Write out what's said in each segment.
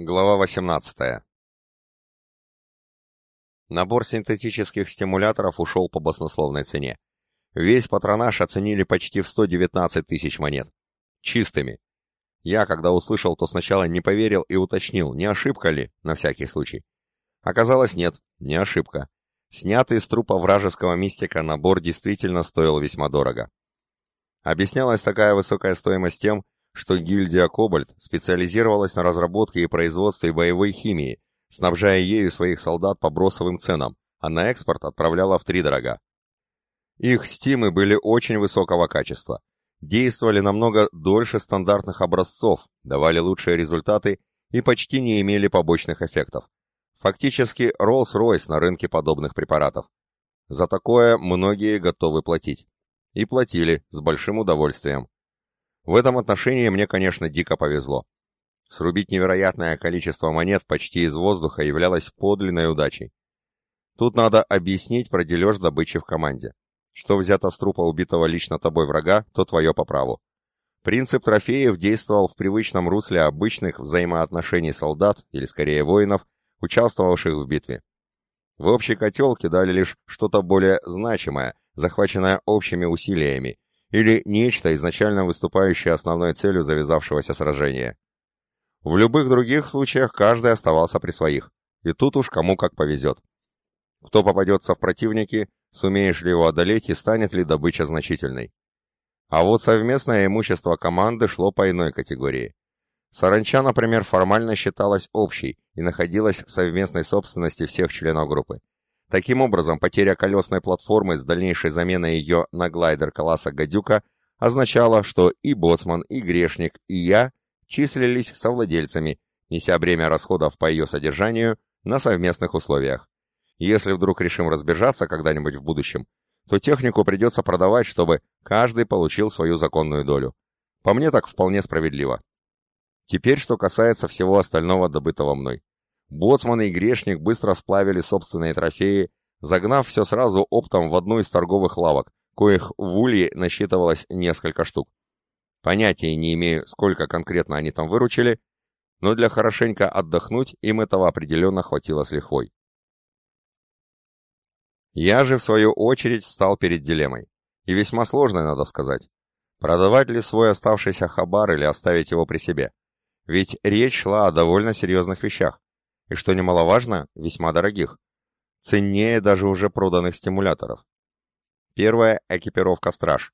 Глава 18. Набор синтетических стимуляторов ушел по баснословной цене. Весь патронаж оценили почти в 119 тысяч монет. Чистыми. Я, когда услышал, то сначала не поверил и уточнил, не ошибка ли, на всякий случай. Оказалось, нет, не ошибка. Снятый с трупа вражеского мистика набор действительно стоил весьма дорого. Объяснялась такая высокая стоимость тем, что гильдия «Кобальт» специализировалась на разработке и производстве боевой химии, снабжая ею своих солдат по бросовым ценам, а на экспорт отправляла втридорога. Их стимы были очень высокого качества, действовали намного дольше стандартных образцов, давали лучшие результаты и почти не имели побочных эффектов. Фактически Rolls-Royce на рынке подобных препаратов. За такое многие готовы платить. И платили с большим удовольствием. В этом отношении мне, конечно, дико повезло. Срубить невероятное количество монет почти из воздуха являлось подлинной удачей. Тут надо объяснить про дележ добычи в команде. Что взято с трупа убитого лично тобой врага, то твое по праву. Принцип трофеев действовал в привычном русле обычных взаимоотношений солдат, или скорее воинов, участвовавших в битве. В общий котел кидали лишь что-то более значимое, захваченное общими усилиями, или нечто, изначально выступающее основной целью завязавшегося сражения. В любых других случаях каждый оставался при своих, и тут уж кому как повезет. Кто попадется в противники, сумеешь ли его одолеть и станет ли добыча значительной. А вот совместное имущество команды шло по иной категории. Саранча, например, формально считалась общей и находилась в совместной собственности всех членов группы. Таким образом, потеря колесной платформы с дальнейшей заменой ее на глайдер класса «Гадюка» означала, что и Боцман, и Грешник, и я числились совладельцами, неся бремя расходов по ее содержанию на совместных условиях. Если вдруг решим разбежаться когда-нибудь в будущем, то технику придется продавать, чтобы каждый получил свою законную долю. По мне так вполне справедливо. Теперь, что касается всего остального, добытого мной. Боцман и Грешник быстро сплавили собственные трофеи, загнав все сразу оптом в одну из торговых лавок, коих в Улье насчитывалось несколько штук. Понятия не имею, сколько конкретно они там выручили, но для хорошенько отдохнуть им этого определенно хватило с лихвой. Я же, в свою очередь, встал перед дилеммой. И весьма сложной, надо сказать. Продавать ли свой оставшийся хабар или оставить его при себе? Ведь речь шла о довольно серьезных вещах и, что немаловажно, весьма дорогих. Ценнее даже уже проданных стимуляторов. Первая – экипировка «Страж».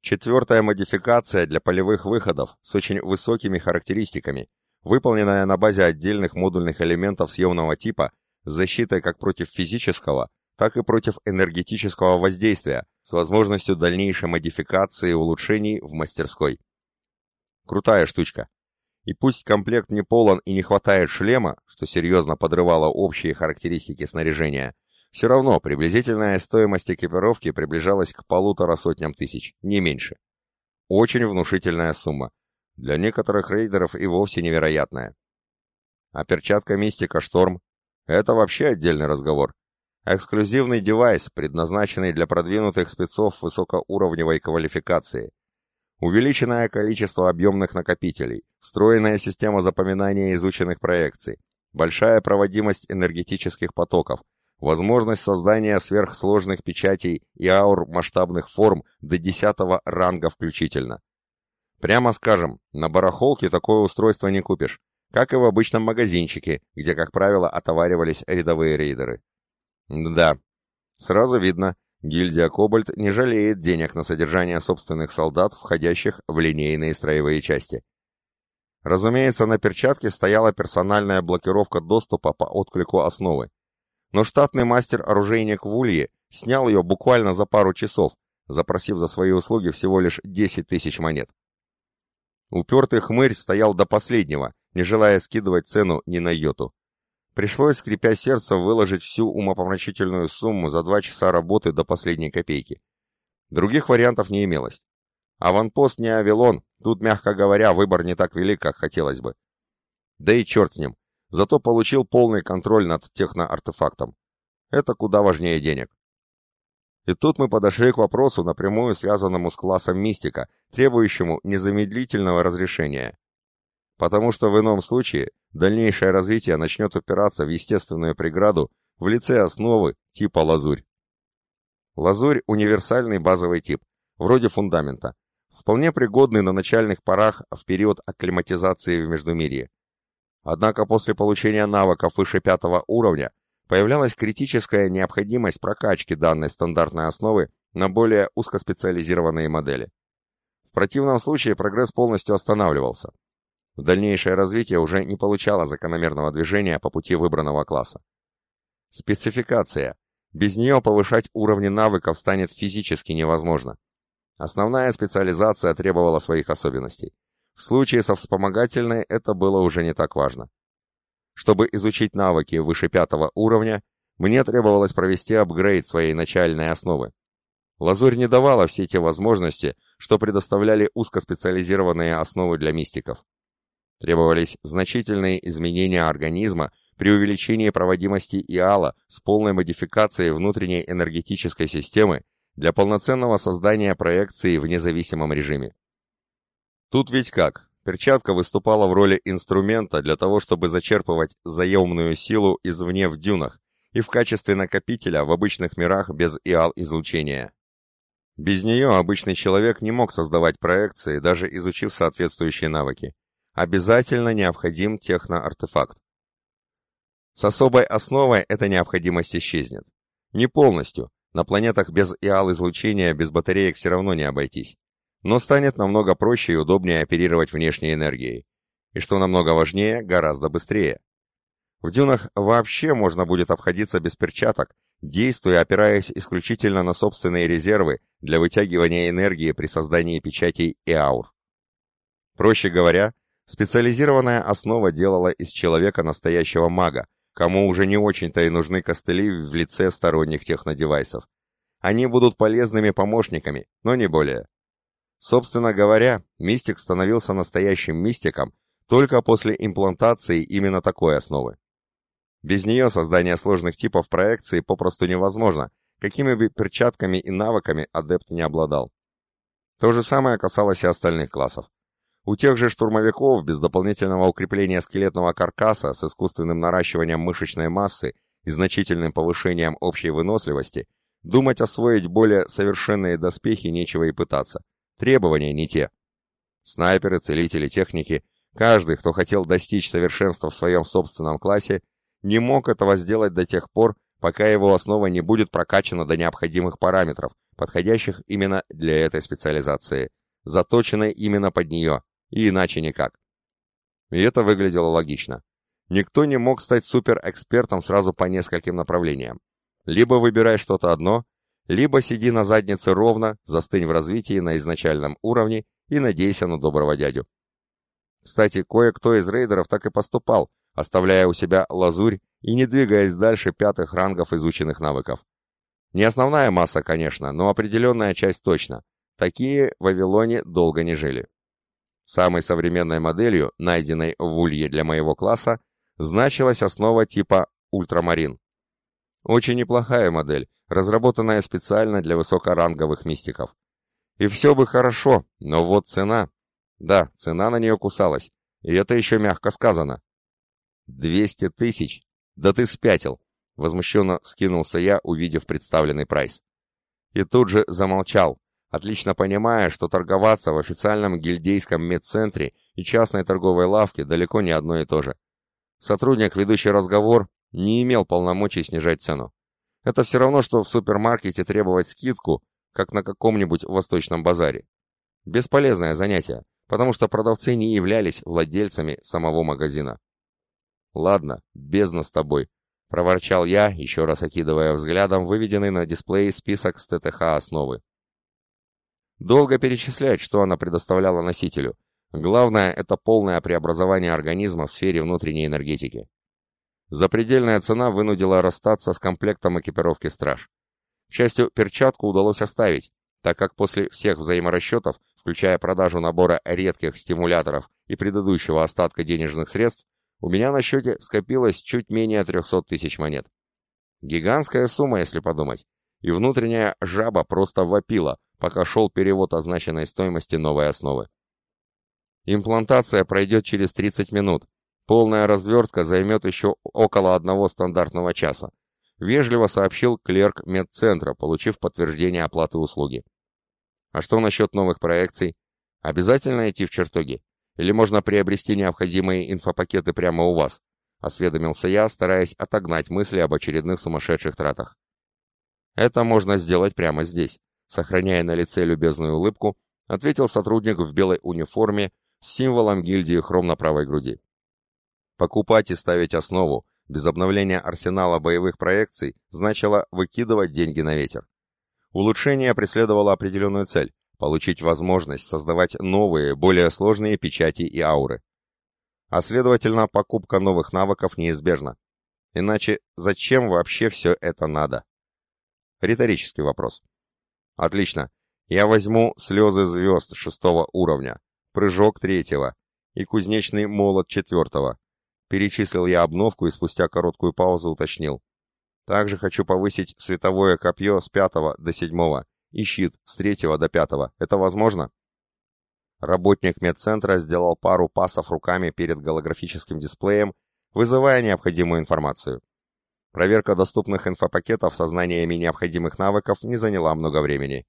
Четвертая модификация для полевых выходов с очень высокими характеристиками, выполненная на базе отдельных модульных элементов съемного типа с защитой как против физического, так и против энергетического воздействия, с возможностью дальнейшей модификации и улучшений в мастерской. Крутая штучка. И пусть комплект не полон и не хватает шлема, что серьезно подрывало общие характеристики снаряжения, все равно приблизительная стоимость экипировки приближалась к полутора сотням тысяч, не меньше. Очень внушительная сумма. Для некоторых рейдеров и вовсе невероятная. А перчатка Мистика Шторм — это вообще отдельный разговор. Эксклюзивный девайс, предназначенный для продвинутых спецов высокоуровневой квалификации — увеличенное количество объемных накопителей, встроенная система запоминания изученных проекций, большая проводимость энергетических потоков, возможность создания сверхсложных печатей и аур масштабных форм до 10 ранга включительно. Прямо скажем, на барахолке такое устройство не купишь, как и в обычном магазинчике, где, как правило, отоваривались рядовые рейдеры. Да, сразу видно, Гильдия «Кобальт» не жалеет денег на содержание собственных солдат, входящих в линейные строевые части. Разумеется, на перчатке стояла персональная блокировка доступа по отклику основы. Но штатный мастер-оружейник в Улье снял ее буквально за пару часов, запросив за свои услуги всего лишь 10 тысяч монет. Упертый хмырь стоял до последнего, не желая скидывать цену ни на йоту. Пришлось, скрипя сердце, выложить всю умопомрачительную сумму за два часа работы до последней копейки. Других вариантов не имелось. Аванпост не Авилон, тут, мягко говоря, выбор не так велик, как хотелось бы. Да и черт с ним. Зато получил полный контроль над техноартефактом. Это куда важнее денег. И тут мы подошли к вопросу, напрямую связанному с классом мистика, требующему незамедлительного разрешения. Потому что в ином случае дальнейшее развитие начнет упираться в естественную преграду в лице основы типа лазурь. Лазурь – универсальный базовый тип, вроде фундамента, вполне пригодный на начальных порах в период акклиматизации в Междумирье. Однако после получения навыков выше пятого уровня появлялась критическая необходимость прокачки данной стандартной основы на более узкоспециализированные модели. В противном случае прогресс полностью останавливался. Дальнейшее развитие уже не получало закономерного движения по пути выбранного класса. Спецификация. Без нее повышать уровни навыков станет физически невозможно. Основная специализация требовала своих особенностей. В случае со вспомогательной это было уже не так важно. Чтобы изучить навыки выше пятого уровня, мне требовалось провести апгрейд своей начальной основы. Лазурь не давала все те возможности, что предоставляли узкоспециализированные основы для мистиков. Требовались значительные изменения организма при увеличении проводимости ИАЛа с полной модификацией внутренней энергетической системы для полноценного создания проекции в независимом режиме. Тут ведь как? Перчатка выступала в роли инструмента для того, чтобы зачерпывать заемную силу извне в дюнах и в качестве накопителя в обычных мирах без ИАЛ-излучения. Без нее обычный человек не мог создавать проекции, даже изучив соответствующие навыки. Обязательно необходим техноартефакт. С особой основой эта необходимость исчезнет. Не полностью, на планетах без ИАЛ-излучения без батареек все равно не обойтись. Но станет намного проще и удобнее оперировать внешней энергией. И что намного важнее, гораздо быстрее. В дюнах вообще можно будет обходиться без перчаток, действуя опираясь исключительно на собственные резервы для вытягивания энергии при создании печатей и аур. Проще говоря, специализированная основа делала из человека настоящего мага, кому уже не очень-то и нужны костыли в лице сторонних технодевайсов. Они будут полезными помощниками, но не более. Собственно говоря, мистик становился настоящим мистиком только после имплантации именно такой основы. Без нее создание сложных типов проекции попросту невозможно, какими бы перчатками и навыками адепт не обладал. То же самое касалось и остальных классов. У тех же штурмовиков без дополнительного укрепления скелетного каркаса с искусственным наращиванием мышечной массы и значительным повышением общей выносливости, думать освоить более совершенные доспехи нечего и пытаться. Требования не те. Снайперы, целители, техники, каждый, кто хотел достичь совершенства в своем собственном классе, не мог этого сделать до тех пор, пока его основа не будет прокачана до необходимых параметров, подходящих именно для этой специализации, заточенной именно под нее, и иначе никак. И это выглядело логично. Никто не мог стать суперэкспертом сразу по нескольким направлениям. Либо выбирай что-то одно, либо сиди на заднице ровно, застынь в развитии на изначальном уровне и надейся на доброго дядю. Кстати, кое-кто из рейдеров так и поступал, оставляя у себя лазурь и не двигаясь дальше пятых рангов изученных навыков. Не основная масса, конечно, но определенная часть точно. Такие в Вавилоне долго не жили. Самой современной моделью, найденной в улье для моего класса, значилась основа типа «Ультрамарин». Очень неплохая модель, разработанная специально для высокоранговых мистиков. И все бы хорошо, но вот цена. Да, цена на нее кусалась, и это еще мягко сказано. «Двести тысяч? Да ты спятил!» — возмущенно скинулся я, увидев представленный прайс. И тут же замолчал, отлично понимая, что торговаться в официальном гильдейском медцентре и частной торговой лавке далеко не одно и то же. Сотрудник, ведущий разговор, не имел полномочий снижать цену. Это все равно, что в супермаркете требовать скидку, как на каком-нибудь восточном базаре. Бесполезное занятие, потому что продавцы не являлись владельцами самого магазина. «Ладно, бездна с тобой», — проворчал я, еще раз окидывая взглядом выведенный на дисплее список с ТТХ основы. Долго перечислять, что она предоставляла носителю. Главное — это полное преобразование организма в сфере внутренней энергетики. Запредельная цена вынудила расстаться с комплектом экипировки «Страж». К счастью, перчатку удалось оставить, так как после всех взаиморасчетов, включая продажу набора редких стимуляторов и предыдущего остатка денежных средств, у меня на счете скопилось чуть менее 300 тысяч монет. Гигантская сумма, если подумать. И внутренняя жаба просто вопила, пока шел перевод означенной стоимости новой основы. Имплантация пройдет через 30 минут. Полная развертка займет еще около одного стандартного часа. Вежливо сообщил клерк медцентра, получив подтверждение оплаты услуги. А что насчет новых проекций? Обязательно идти в чертоги? Или можно приобрести необходимые инфопакеты прямо у вас? Осведомился я, стараясь отогнать мысли об очередных сумасшедших тратах. Это можно сделать прямо здесь. Сохраняя на лице любезную улыбку, ответил сотрудник в белой униформе с символом гильдии хром на правой груди. Покупать и ставить основу без обновления арсенала боевых проекций значило выкидывать деньги на ветер. Улучшение преследовало определенную цель – получить возможность создавать новые, более сложные печати и ауры. А следовательно, покупка новых навыков неизбежна. Иначе зачем вообще все это надо? Риторический вопрос. Отлично. Я возьму слезы звезд шестого уровня, прыжок третьего и кузнечный молот четвертого. Перечислил я обновку и спустя короткую паузу уточнил. Также хочу повысить световое копье с пятого до седьмого и щит с третьего до пятого. Это возможно? Работник медцентра сделал пару пасов руками перед голографическим дисплеем, вызывая необходимую информацию. Проверка доступных инфопакетов со знаниями необходимых навыков не заняла много времени.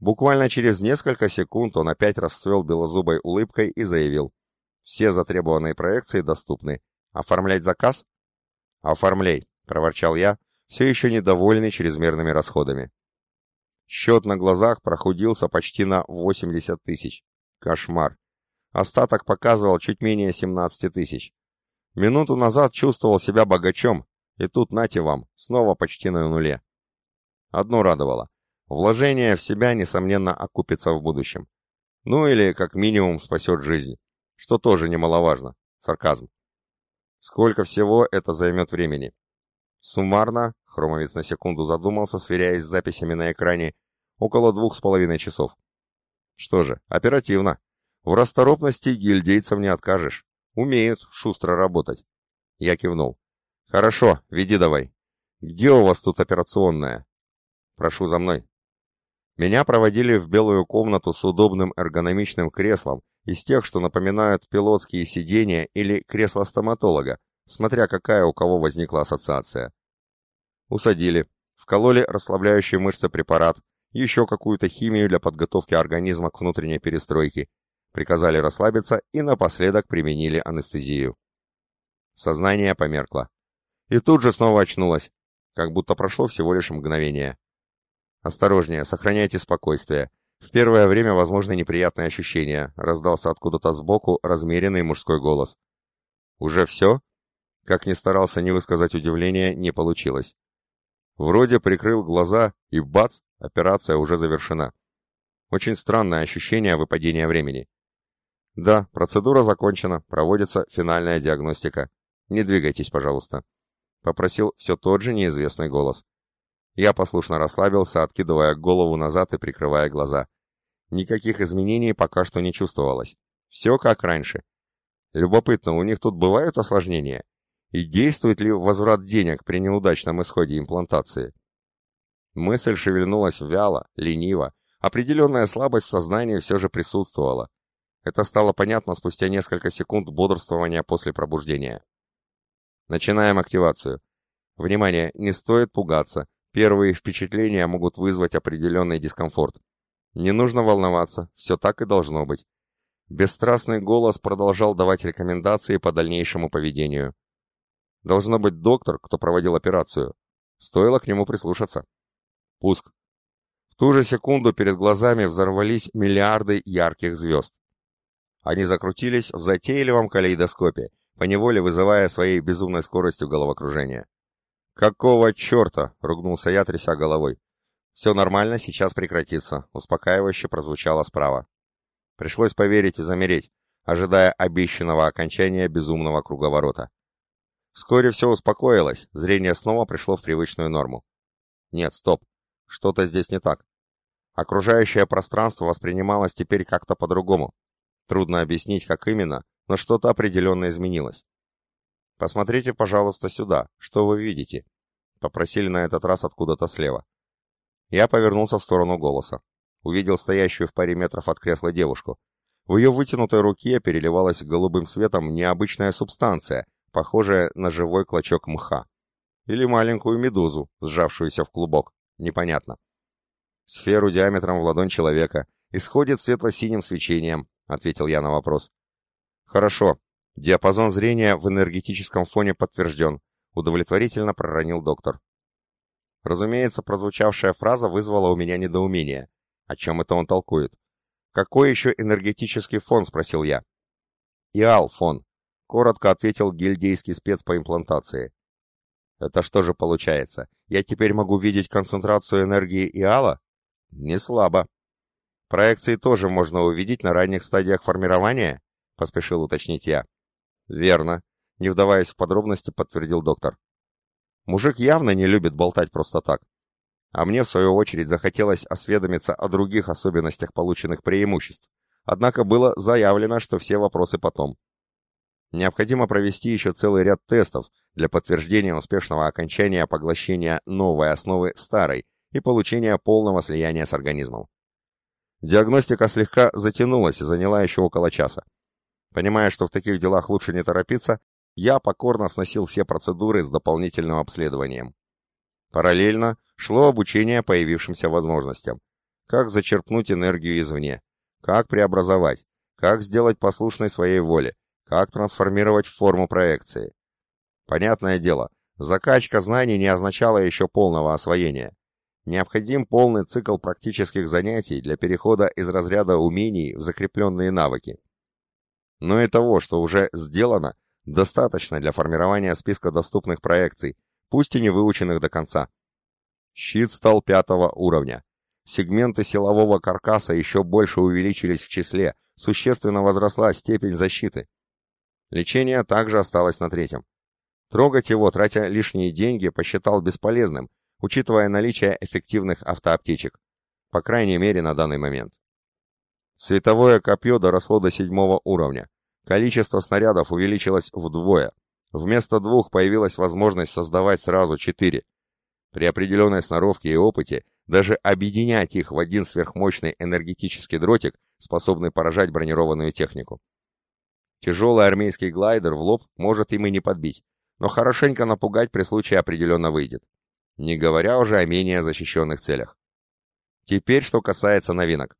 Буквально через несколько секунд он опять расцвел белозубой улыбкой и заявил. «Все затребованные проекции доступны. Оформлять заказ?» «Оформляй», — проворчал я, все еще недовольный чрезмерными расходами. Счет на глазах прохудился почти на 80 тысяч. Кошмар. Остаток показывал чуть менее 17 тысяч. Минуту назад чувствовал себя богачом, и тут, нате вам, снова почти на нуле. Одно радовало. Вложение в себя, несомненно, окупится в будущем. Ну или, как минимум, спасет жизнь. Что тоже немаловажно. Сарказм. Сколько всего это займет времени? Суммарно, Хромовец на секунду задумался, сверяясь с записями на экране, около двух с половиной часов. Что же, оперативно. В расторопности гильдейцам не откажешь. Умеют шустро работать. Я кивнул. Хорошо, веди давай. Где у вас тут операционная? Прошу за мной. Меня проводили в белую комнату с удобным эргономичным креслом, из тех, что напоминают пилотские сиденья или кресло стоматолога, смотря какая у кого возникла ассоциация. Усадили, вкололи расслабляющий мышцы препарат, еще какую-то химию для подготовки организма к внутренней перестройке, приказали расслабиться и напоследок применили анестезию. Сознание померкло. И тут же снова очнулось, как будто прошло всего лишь мгновение. «Осторожнее, сохраняйте спокойствие. В первое время возможны неприятные ощущения», — раздался откуда-то сбоку размеренный мужской голос. «Уже все?» Как ни старался не высказать удивления, не получилось. Вроде прикрыл глаза, и бац, операция уже завершена. Очень странное ощущение выпадения времени. Да, процедура закончена, проводится финальная диагностика. Не двигайтесь, пожалуйста. Попросил все тот же неизвестный голос. Я послушно расслабился, откидывая голову назад и прикрывая глаза. Никаких изменений пока что не чувствовалось. Все как раньше. Любопытно, у них тут бывают осложнения? И действует ли возврат денег при неудачном исходе имплантации? Мысль шевельнулась вяло, лениво. Определенная слабость в сознании все же присутствовала. Это стало понятно спустя несколько секунд бодрствования после пробуждения. Начинаем активацию. Внимание, не стоит пугаться. Первые впечатления могут вызвать определенный дискомфорт. Не нужно волноваться, все так и должно быть. Бесстрастный голос продолжал давать рекомендации по дальнейшему поведению. Должно быть доктор, кто проводил операцию. Стоило к нему прислушаться. Пуск. В ту же секунду перед глазами взорвались миллиарды ярких звезд. Они закрутились в затейливом калейдоскопе, поневоле вызывая своей безумной скоростью головокружение. «Какого черта?» — ругнулся я, тряся головой. «Все нормально, сейчас прекратится», — успокаивающе прозвучало справа. Пришлось поверить и замереть, ожидая обещанного окончания безумного круговорота. Вскоре все успокоилось, зрение снова пришло в привычную норму. Нет, стоп, что-то здесь не так. Окружающее пространство воспринималось теперь как-то по-другому. Трудно объяснить, как именно, но что-то определенно изменилось. «Посмотрите, пожалуйста, сюда. Что вы видите?» Попросили на этот раз откуда-то слева. Я повернулся в сторону голоса. Увидел стоящую в паре метров от кресла девушку. В ее вытянутой руке переливалась голубым светом необычная субстанция, похожая на живой клочок мха. Или маленькую медузу, сжавшуюся в клубок. Непонятно. Сферу диаметром в ладонь человека. Исходит светло-синим свечением, ответил я на вопрос. Хорошо. Диапазон зрения в энергетическом фоне подтвержден, удовлетворительно проронил доктор. Разумеется, прозвучавшая фраза вызвала у меня недоумение. О чем это он толкует? «Какой еще энергетический фон?» — спросил я. «Иал-фон», — коротко ответил гильдейский спец по имплантации. «Это что же получается? Я теперь могу видеть концентрацию энергии Иала?» «Не слабо». «Проекции тоже можно увидеть на ранних стадиях формирования?» — поспешил уточнить я. «Верно», — не вдаваясь в подробности, подтвердил доктор. Мужик явно не любит болтать просто так. А мне, в свою очередь, захотелось осведомиться о других особенностях полученных преимуществ. Однако было заявлено, что все вопросы потом. Необходимо провести еще целый ряд тестов для подтверждения успешного окончания поглощения новой основы старой и получения полного слияния с организмом. Диагностика слегка затянулась и заняла еще около часа. Понимая, что в таких делах лучше не торопиться, я покорно сносил все процедуры с дополнительным обследованием. Параллельно шло обучение появившимся возможностям. Как зачерпнуть энергию извне, как преобразовать, как сделать послушной своей воле, как трансформировать в форму проекции. Понятное дело, закачка знаний не означала еще полного освоения. Необходим полный цикл практических занятий для перехода из разряда умений в закрепленные навыки. Но и того, что уже сделано, достаточно для формирования списка доступных проекций, пусть и не выученных до конца. Щит стал пятого уровня. Сегменты силового каркаса еще больше увеличились в числе, существенно возросла степень защиты. Лечение также осталось на третьем. Трогать его, тратя лишние деньги, посчитал бесполезным, учитывая наличие эффективных автоаптечек. По крайней мере, на данный момент. Световое копье доросло до седьмого уровня. Количество снарядов увеличилось вдвое. Вместо двух появилась возможность создавать сразу четыре. При определенной сноровке и опыте даже объединять их в один сверхмощный энергетический дротик, способный поражать бронированную технику. Тяжелый армейский глайдер в лоб может им и не подбить, но хорошенько напугать при случае определенно выйдет. Не говоря уже о менее защищенных целях. Теперь, что касается новинок.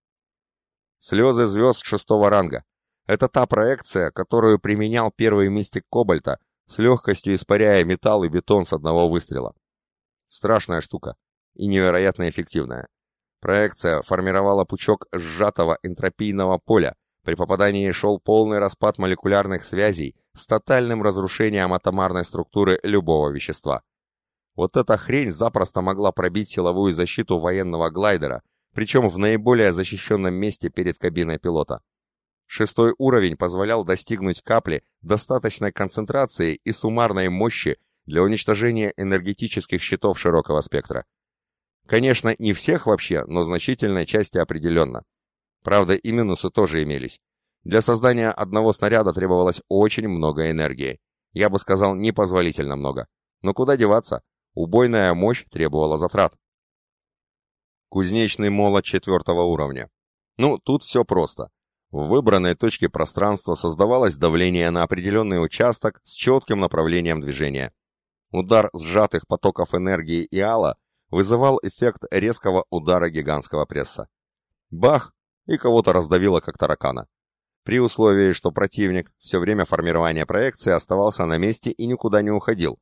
Слезы звезд шестого ранга. Это та проекция, которую применял первый мистик Кобальта, с легкостью испаряя металл и бетон с одного выстрела. Страшная штука и невероятно эффективная. Проекция формировала пучок сжатого энтропийного поля, при попадании шел полный распад молекулярных связей с тотальным разрушением атомарной структуры любого вещества. Вот эта хрень запросто могла пробить силовую защиту военного глайдера, причем в наиболее защищенном месте перед кабиной пилота. Шестой уровень позволял достигнуть капли достаточной концентрации и суммарной мощи для уничтожения энергетических щитов широкого спектра. Конечно, не всех вообще, но значительной части определенно. Правда, и минусы тоже имелись. Для создания одного снаряда требовалось очень много энергии. Я бы сказал, непозволительно много. Но куда деваться? Убойная мощь требовала затрат. Кузнечный молот четвертого уровня. Ну, тут все просто. В выбранной точке пространства создавалось давление на определенный участок с четким направлением движения. Удар сжатых потоков энергии и ала вызывал эффект резкого удара гигантского пресса. Бах! и кого-то раздавило как таракана. При условии, что противник все время формирования проекции оставался на месте и никуда не уходил,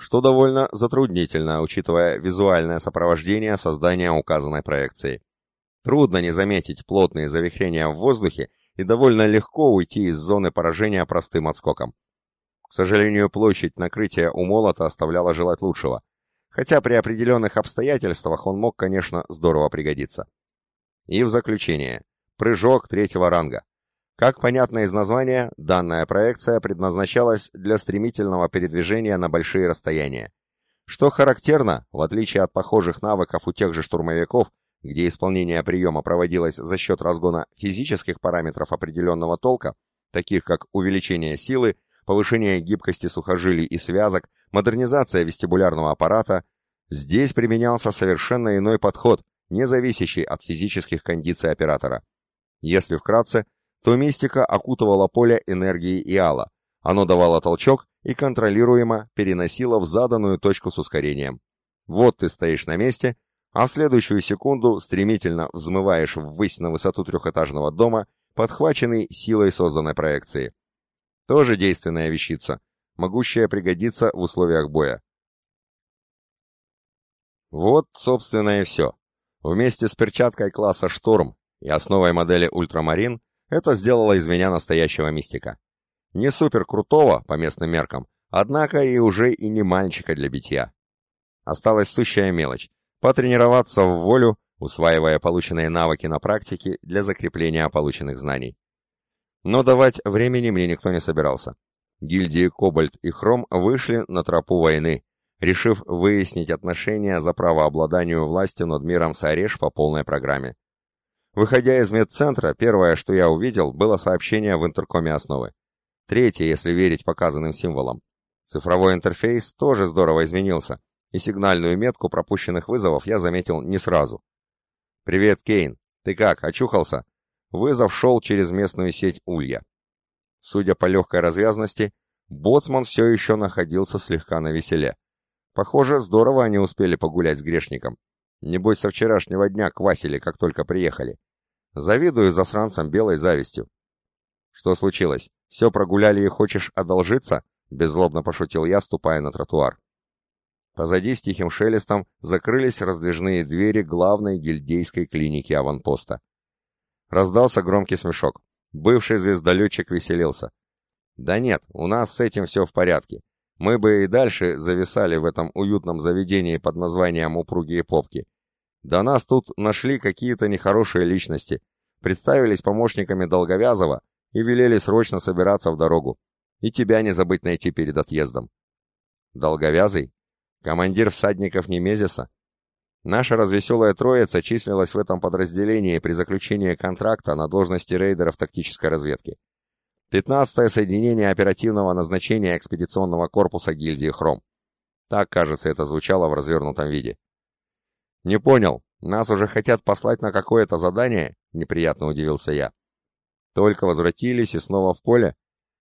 что довольно затруднительно, учитывая визуальное сопровождение создания указанной проекции. Трудно не заметить плотные завихрения в воздухе и довольно легко уйти из зоны поражения простым отскоком. К сожалению, площадь накрытия у молота оставляла желать лучшего, хотя при определенных обстоятельствах он мог, конечно, здорово пригодиться. И в заключение. Прыжок третьего ранга. Как понятно из названия, данная проекция предназначалась для стремительного передвижения на большие расстояния. Что характерно, в отличие от похожих навыков у тех же штурмовиков, где исполнение приема проводилось за счет разгона физических параметров определенного толка, таких как увеличение силы, повышение гибкости сухожилий и связок, модернизация вестибулярного аппарата, здесь применялся совершенно иной подход, не зависящий от физических кондиций оператора. Если вкратце, то мистика окутывала поле энергии Иала. Оно давало толчок и контролируемо переносило в заданную точку с ускорением. Вот ты стоишь на месте, а в следующую секунду стремительно взмываешь ввысь на высоту трехэтажного дома, подхваченный силой созданной проекции. Тоже действенная вещица, могущая пригодиться в условиях боя. Вот, собственно, и все. Вместе с перчаткой класса «Шторм» и основой модели «Ультрамарин» это сделало из меня настоящего мистика. Не супер крутого, по местным меркам, однако и уже и не мальчика для битья. Осталась сущая мелочь — потренироваться в волю, усваивая полученные навыки на практике для закрепления полученных знаний. Но давать времени мне никто не собирался. Гильдии Кобальт и Хром вышли на тропу войны, решив выяснить отношения за правообладанию власти над миром Сареш по полной программе. Выходя из медцентра, первое, что я увидел, было сообщение в интеркоме основы. Третье, если верить показанным символам. Цифровой интерфейс тоже здорово изменился, и сигнальную метку пропущенных вызовов я заметил не сразу. «Привет, Кейн. Ты как, очухался?» Вызов шел через местную сеть Улья. Судя по легкой развязности, боцман все еще находился слегка на веселе. Похоже, здорово они успели погулять с грешником. Небось, со вчерашнего дня квасили, как только приехали. Завидую засранцам белой завистью. Что случилось? Все прогуляли и хочешь одолжиться? Беззлобно пошутил я, ступая на тротуар. Позади с тихим шелестом закрылись раздвижные двери главной гильдейской клиники аванпоста. Раздался громкий смешок. Бывший звездолетчик веселился. «Да нет, у нас с этим все в порядке. Мы бы и дальше зависали в этом уютном заведении под названием «Упругие попки». До нас тут нашли какие-то нехорошие личности, представились помощниками Долговязова и велели срочно собираться в дорогу. И тебя не забыть найти перед отъездом. Долговязый? Командир всадников Немезиса? Наша развеселая троица числилась в этом подразделении при заключении контракта на должности рейдеров тактической разведки. Пятнадцатое соединение оперативного назначения экспедиционного корпуса гильдии «Хром». Так, кажется, это звучало в развернутом виде. «Не понял, нас уже хотят послать на какое-то задание?» — неприятно удивился я. «Только возвратились и снова в поле?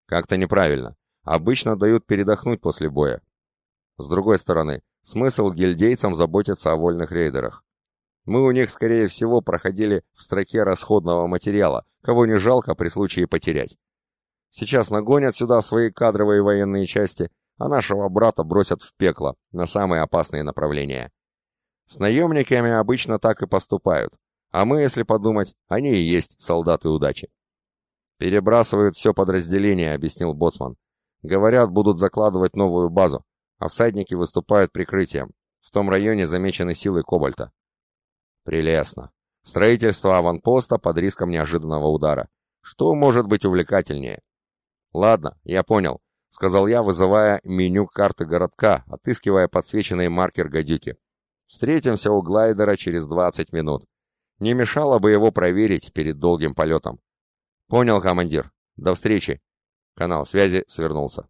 Как-то неправильно. Обычно дают передохнуть после боя. С другой стороны, смысл гильдейцам заботиться о вольных рейдерах. Мы у них, скорее всего, проходили в строке расходного материала, кого не жалко при случае потерять. Сейчас нагонят сюда свои кадровые военные части, а нашего брата бросят в пекло, на самые опасные направления. С наемниками обычно так и поступают, а мы, если подумать, они и есть солдаты удачи. «Перебрасывают все подразделение», — объяснил Боцман. «Говорят, будут закладывать новую базу, а всадники выступают прикрытием. В том районе замечены силы Кобальта». «Прелестно. Строительство аванпоста под риском неожиданного удара. Что может быть увлекательнее?» «Ладно, я понял», — сказал я, вызывая меню карты городка, отыскивая подсвеченный маркер гадюки. «Встретимся у глайдера через 20 минут. Не мешало бы его проверить перед долгим полетом». «Понял, командир. До встречи». Канал связи свернулся.